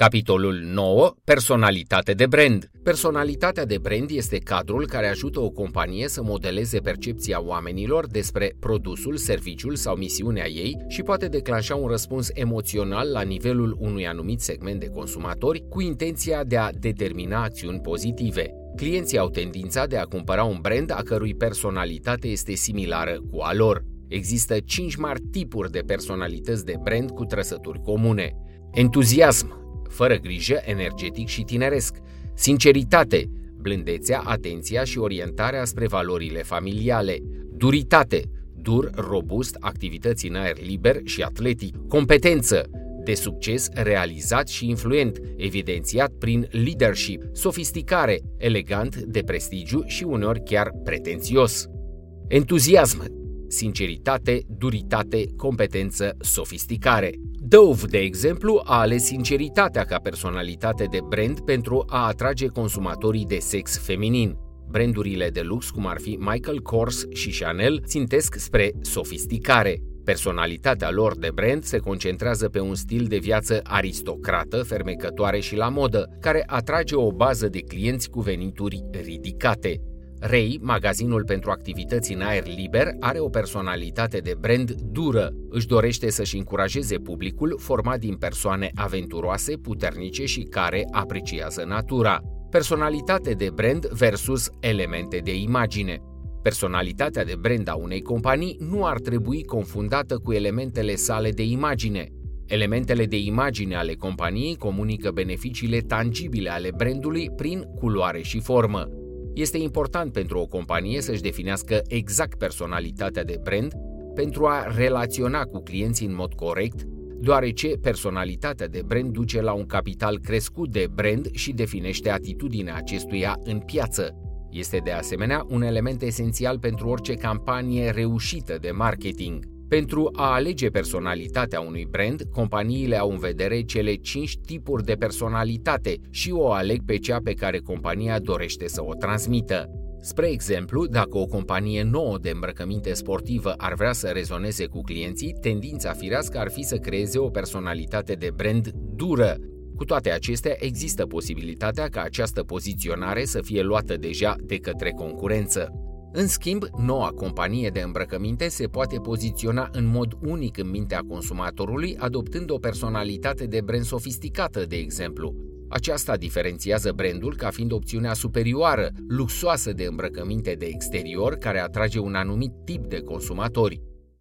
Capitolul 9. Personalitate de brand. Personalitatea de brand este cadrul care ajută o companie să modeleze percepția oamenilor despre produsul, serviciul sau misiunea ei și poate declanșa un răspuns emoțional la nivelul unui anumit segment de consumatori cu intenția de a determina acțiuni pozitive. Clienții au tendința de a cumpăra un brand a cărui personalitate este similară cu a lor. Există 5 mari tipuri de personalități de brand cu trăsături comune. Entuziasm, fără grijă, energetic și tineresc, sinceritate, blândețea, atenția și orientarea spre valorile familiale, duritate, dur, robust, activități în aer liber și atletic, competență, de succes realizat și influent, evidențiat prin leadership, sofisticare, elegant, de prestigiu și uneori chiar pretențios. Entuziasm, sinceritate, duritate, competență, sofisticare. Dove, de exemplu, a ales sinceritatea ca personalitate de brand pentru a atrage consumatorii de sex feminin. Brandurile de lux, cum ar fi Michael Kors și Chanel, țintesc spre sofisticare. Personalitatea lor de brand se concentrează pe un stil de viață aristocrată, fermecătoare și la modă, care atrage o bază de clienți cu venituri ridicate. Ray, magazinul pentru activități în aer liber, are o personalitate de brand dură. Își dorește să-și încurajeze publicul format din persoane aventuroase, puternice și care apreciază natura. Personalitate de brand versus elemente de imagine. Personalitatea de brand a unei companii nu ar trebui confundată cu elementele sale de imagine. Elementele de imagine ale companiei comunică beneficiile tangibile ale brandului prin culoare și formă. Este important pentru o companie să-și definească exact personalitatea de brand pentru a relaționa cu clienții în mod corect, deoarece personalitatea de brand duce la un capital crescut de brand și definește atitudinea acestuia în piață. Este de asemenea un element esențial pentru orice campanie reușită de marketing. Pentru a alege personalitatea unui brand, companiile au în vedere cele 5 tipuri de personalitate și o aleg pe cea pe care compania dorește să o transmită. Spre exemplu, dacă o companie nouă de îmbrăcăminte sportivă ar vrea să rezoneze cu clienții, tendința firească ar fi să creeze o personalitate de brand dură. Cu toate acestea, există posibilitatea ca această poziționare să fie luată deja de către concurență. În schimb, noua companie de îmbrăcăminte se poate poziționa în mod unic în mintea consumatorului, adoptând o personalitate de brand sofisticată, de exemplu. Aceasta diferențiază brandul ca fiind opțiunea superioară, luxoasă de îmbrăcăminte de exterior care atrage un anumit tip de consumatori.